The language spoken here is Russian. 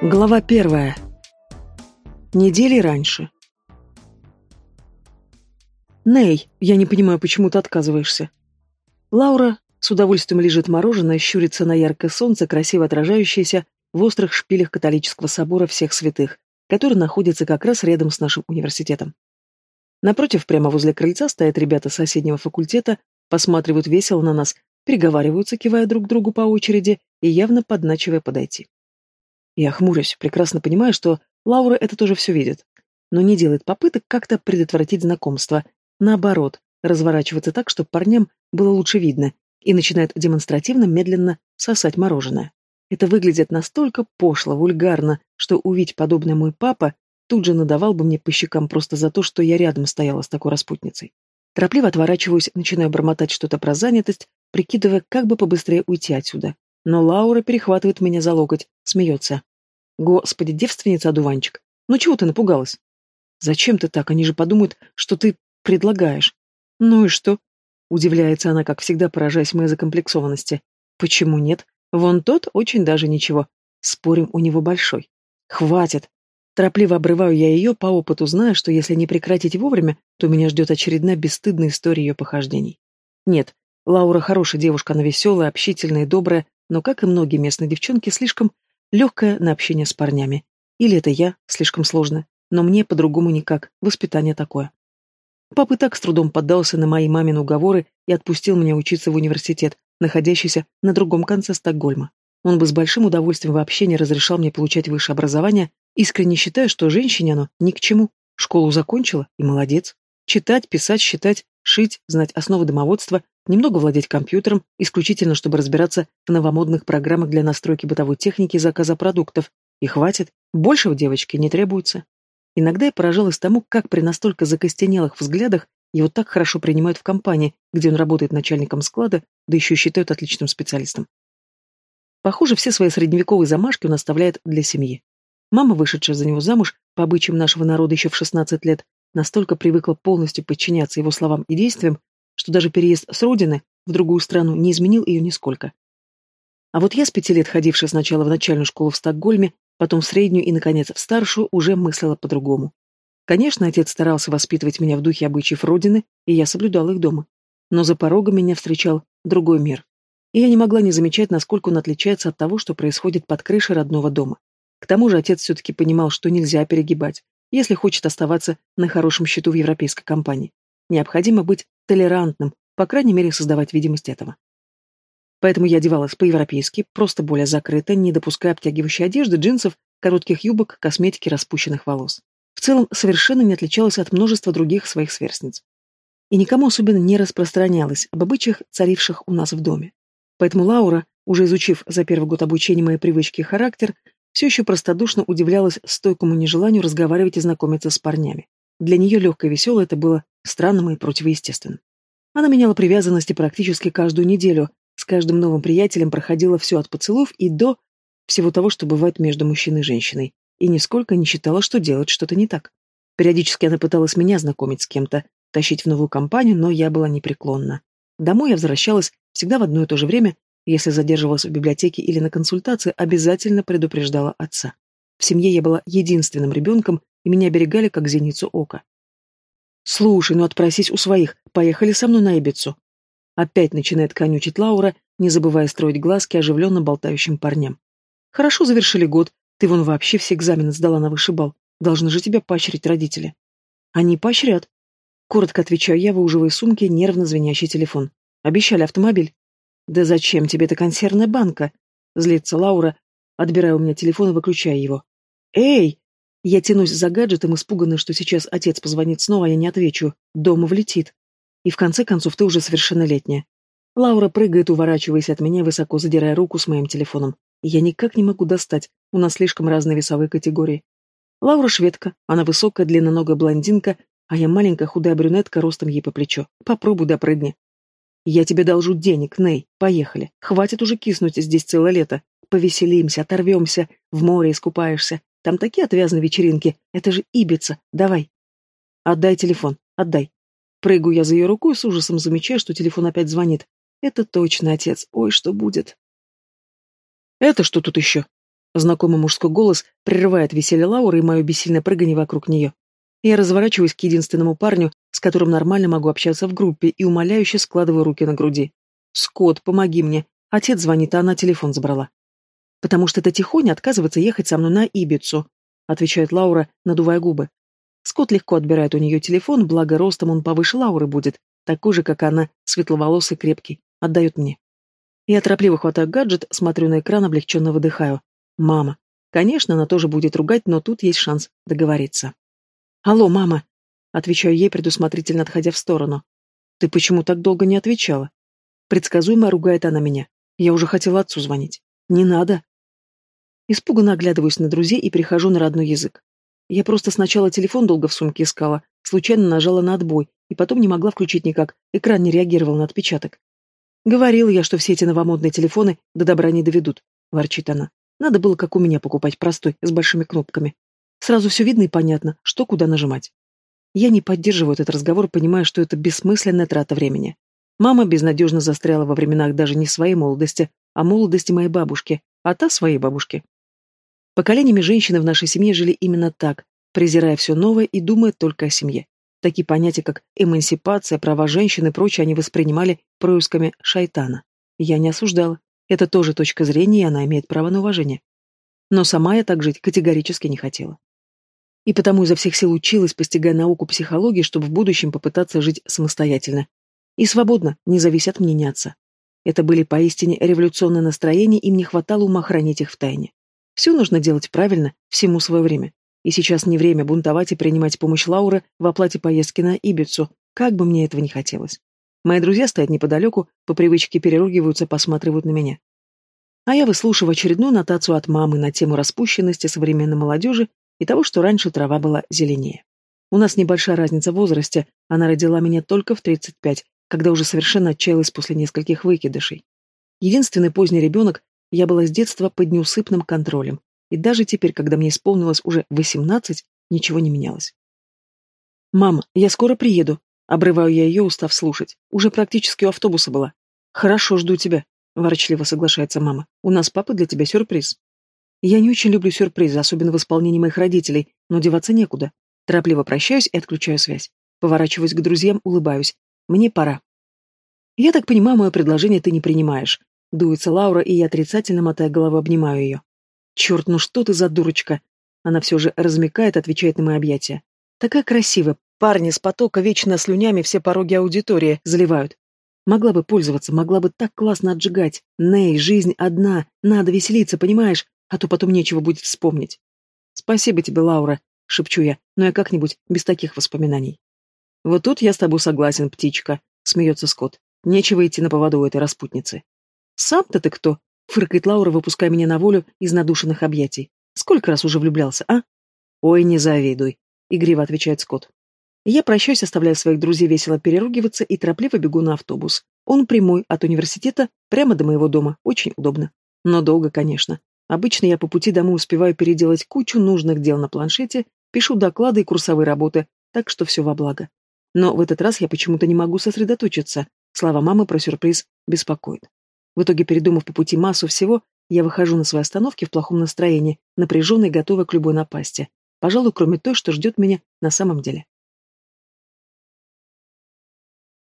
Глава первая. Недели раньше. Ней, я не понимаю, почему ты отказываешься. Лаура с удовольствием лежит мороженое, щурится на яркое солнце, красиво отражающееся в острых шпилях католического собора всех святых, который находится как раз рядом с нашим университетом. Напротив, прямо возле крыльца, стоят ребята соседнего факультета, посматривают весело на нас, переговариваются, кивая друг другу по очереди и явно подначивая подойти. Я хмурюсь, прекрасно понимаю, что Лаура это тоже все видит, но не делает попыток как-то предотвратить знакомство. Наоборот, разворачивается так, чтобы парням было лучше видно, и начинает демонстративно медленно сосать мороженое. Это выглядит настолько пошло, вульгарно, что увидеть подобное мой папа тут же надавал бы мне по щекам просто за то, что я рядом стояла с такой распутницей. Торопливо отворачиваюсь, начинаю бормотать что-то про занятость, прикидывая, как бы побыстрее уйти отсюда. Но Лаура перехватывает меня за локоть, смеется. Господи, девственница, одуванчик. Ну чего ты напугалась? Зачем ты так? Они же подумают, что ты предлагаешь. Ну и что? Удивляется она, как всегда, поражаясь моей закомплексованности. Почему нет? Вон тот очень даже ничего. Спорим, у него большой. Хватит. Торопливо обрываю я ее по опыту, зная, что если не прекратить вовремя, то меня ждет очередная бесстыдная история ее похождений. Нет, Лаура хорошая девушка, она веселая, общительная добрая, но, как и многие местные девчонки, слишком легкое на общение с парнями. Или это я, слишком сложно, но мне по-другому никак, воспитание такое. Папа так с трудом поддался на мои мамины уговоры и отпустил меня учиться в университет, находящийся на другом конце Стокгольма. Он бы с большим удовольствием вообще не разрешал мне получать высшее образование, искренне считая, что женщине оно ни к чему. Школу закончила, и молодец. Читать, писать, считать, шить, знать основы домоводства, немного владеть компьютером, исключительно чтобы разбираться в новомодных программах для настройки бытовой техники и заказа продуктов. И хватит, большего девочке не требуется. Иногда я поражалась тому, как при настолько закостенелых взглядах его так хорошо принимают в компании, где он работает начальником склада, да еще считают отличным специалистом. Похоже, все свои средневековые замашки он оставляет для семьи. Мама, вышедшая за него замуж, по обычаям нашего народа еще в 16 лет, настолько привыкла полностью подчиняться его словам и действиям, что даже переезд с родины в другую страну не изменил ее нисколько. А вот я с пяти лет, ходившая сначала в начальную школу в Стокгольме, потом в среднюю и, наконец, в старшую, уже мыслила по-другому. Конечно, отец старался воспитывать меня в духе обычаев родины, и я соблюдала их дома. Но за порогом меня встречал другой мир. И я не могла не замечать, насколько он отличается от того, что происходит под крышей родного дома. К тому же отец все-таки понимал, что нельзя перегибать, если хочет оставаться на хорошем счету в европейской компании. Необходимо быть толерантным, по крайней мере, создавать видимость этого. Поэтому я одевалась по-европейски, просто более закрыто, не допуская обтягивающей одежды, джинсов, коротких юбок, косметики, распущенных волос. В целом, совершенно не отличалась от множества других своих сверстниц. И никому особенно не распространялась об обычаях, царивших у нас в доме. Поэтому Лаура, уже изучив за первый год обучения мои привычки и характер, все еще простодушно удивлялась стойкому нежеланию разговаривать и знакомиться с парнями. Для нее легкое и веселое это было странным и противоестественным. Она меняла привязанности практически каждую неделю, с каждым новым приятелем проходила все от поцелуев и до всего того, что бывает между мужчиной и женщиной, и нисколько не считала, что делать что-то не так. Периодически она пыталась меня знакомить с кем-то, тащить в новую компанию, но я была непреклонна. Домой я возвращалась всегда в одно и то же время, если задерживалась в библиотеке или на консультации, обязательно предупреждала отца. В семье я была единственным ребенком, и меня оберегали как зеницу ока. «Слушай, ну отпросись у своих, поехали со мной на Эбицу». Опять начинает конючить Лаура, не забывая строить глазки оживленно болтающим парням. «Хорошо завершили год, ты вон вообще все экзамены сдала на высший бал. Должны же тебя поощрить родители». «Они поощрят». Коротко отвечаю я, выуживая сумки нервно звенящий телефон. «Обещали автомобиль». «Да зачем тебе эта консервная банка?» Злится Лаура, отбирая у меня телефон и выключая его. «Эй!» Я тянусь за гаджетом, испуганная, что сейчас отец позвонит снова, а я не отвечу. Дома влетит. И в конце концов ты уже совершеннолетняя. Лаура прыгает, уворачиваясь от меня, высоко задирая руку с моим телефоном. Я никак не могу достать, у нас слишком разные весовые категории. Лаура шведка, она высокая, длинноногая блондинка, а я маленькая худая брюнетка ростом ей по плечо. Попробуй допрыгни. Я тебе должу денег, Ней, поехали. Хватит уже киснуть здесь целое лето. Повеселимся, оторвемся, в море искупаешься. Там такие отвязные вечеринки. Это же Ибица. Давай. Отдай телефон. Отдай. Прыгаю я за ее руку и с ужасом замечаю, что телефон опять звонит. Это точно отец. Ой, что будет? Это что тут еще? Знакомый мужской голос прерывает веселье Лауры и мое бессильное прыгание вокруг нее. Я разворачиваюсь к единственному парню, с которым нормально могу общаться в группе, и умоляюще складываю руки на груди. «Скотт, помоги мне. Отец звонит, а она телефон забрала». «Потому что это тихоня отказывается ехать со мной на Ибицу», отвечает Лаура, надувая губы. Скотт легко отбирает у нее телефон, благо ростом он повыше Лауры будет, такой же, как она, светловолосый, крепкий. Отдает мне. Я торопливо хватаю гаджет, смотрю на экран, облегченно выдыхаю. Мама. Конечно, она тоже будет ругать, но тут есть шанс договориться. «Алло, мама!» Отвечаю ей, предусмотрительно отходя в сторону. «Ты почему так долго не отвечала?» Предсказуемо ругает она меня. Я уже хотела отцу звонить. «Не надо!» Испуганно оглядываюсь на друзей и перехожу на родной язык. Я просто сначала телефон долго в сумке искала, случайно нажала на отбой, и потом не могла включить никак, экран не реагировал на отпечаток. Говорила я, что все эти новомодные телефоны до добра не доведут, ворчит она. Надо было, как у меня, покупать простой, с большими кнопками. Сразу все видно и понятно, что куда нажимать. Я не поддерживаю этот разговор, понимая, что это бессмысленная трата времени. Мама безнадежно застряла во временах даже не своей молодости, а молодости моей бабушки, а та своей бабушки. Поколениями женщины в нашей семье жили именно так, презирая все новое и думая только о семье. Такие понятия, как эмансипация, права женщин и прочее, они воспринимали происками шайтана. Я не осуждала. Это тоже точка зрения, и она имеет право на уважение. Но сама я так жить категорически не хотела. И потому изо всех сил училась, постигая науку психологии, чтобы в будущем попытаться жить самостоятельно. И свободно, не завися от мнения отца. Это были поистине революционные настроения, им не хватало ума хранить их в тайне. Все нужно делать правильно, всему свое время. И сейчас не время бунтовать и принимать помощь Лауры в оплате поездки на Ибицу, как бы мне этого не хотелось. Мои друзья стоят неподалеку, по привычке переругиваются, посматривают на меня. А я выслушиваю очередную нотацию от мамы на тему распущенности современной молодежи и того, что раньше трава была зеленее. У нас небольшая разница в возрасте, она родила меня только в 35, когда уже совершенно отчаялась после нескольких выкидышей. Единственный поздний ребенок, я была с детства под неусыпным контролем, и даже теперь, когда мне исполнилось уже восемнадцать, ничего не менялось. «Мама, я скоро приеду», — обрываю я ее, устав слушать. Уже практически у автобуса была. «Хорошо, жду тебя», — ворчливо соглашается мама. «У нас папа для тебя сюрприз». Я не очень люблю сюрпризы, особенно в исполнении моих родителей, но деваться некуда. Торопливо прощаюсь и отключаю связь. Поворачиваюсь к друзьям, улыбаюсь. Мне пора. Я так понимаю, мое предложение ты не принимаешь. Дуется Лаура, и я отрицательно мотая голову, обнимаю ее. Черт, ну что ты за дурочка? Она все же размекает, отвечает на мои объятия. Такая красивая. Парни с потока вечно слюнями все пороги аудитории заливают. Могла бы пользоваться, могла бы так классно отжигать. Ней, жизнь одна, надо веселиться, понимаешь? А то потом нечего будет вспомнить. Спасибо тебе, Лаура, шепчу я, но я как-нибудь без таких воспоминаний. Вот тут я с тобой согласен, птичка, смеется Скотт. Нечего идти на поводу у этой распутницы. Сам-то ты кто? Фыркает Лаура, выпуская меня на волю из надушенных объятий. Сколько раз уже влюблялся, а? Ой, не завидуй, игриво отвечает Скотт. Я прощаюсь, оставляя своих друзей весело переругиваться и торопливо бегу на автобус. Он прямой, от университета прямо до моего дома. Очень удобно. Но долго, конечно. Обычно я по пути домой успеваю переделать кучу нужных дел на планшете, пишу доклады и курсовые работы, так что все во благо. Но в этот раз я почему-то не могу сосредоточиться. Слова мамы про сюрприз беспокоит. В итоге, передумав по пути массу всего, я выхожу на своей остановке в плохом настроении, напряженной, готовой к любой напасти. Пожалуй, кроме той, что ждет меня на самом деле.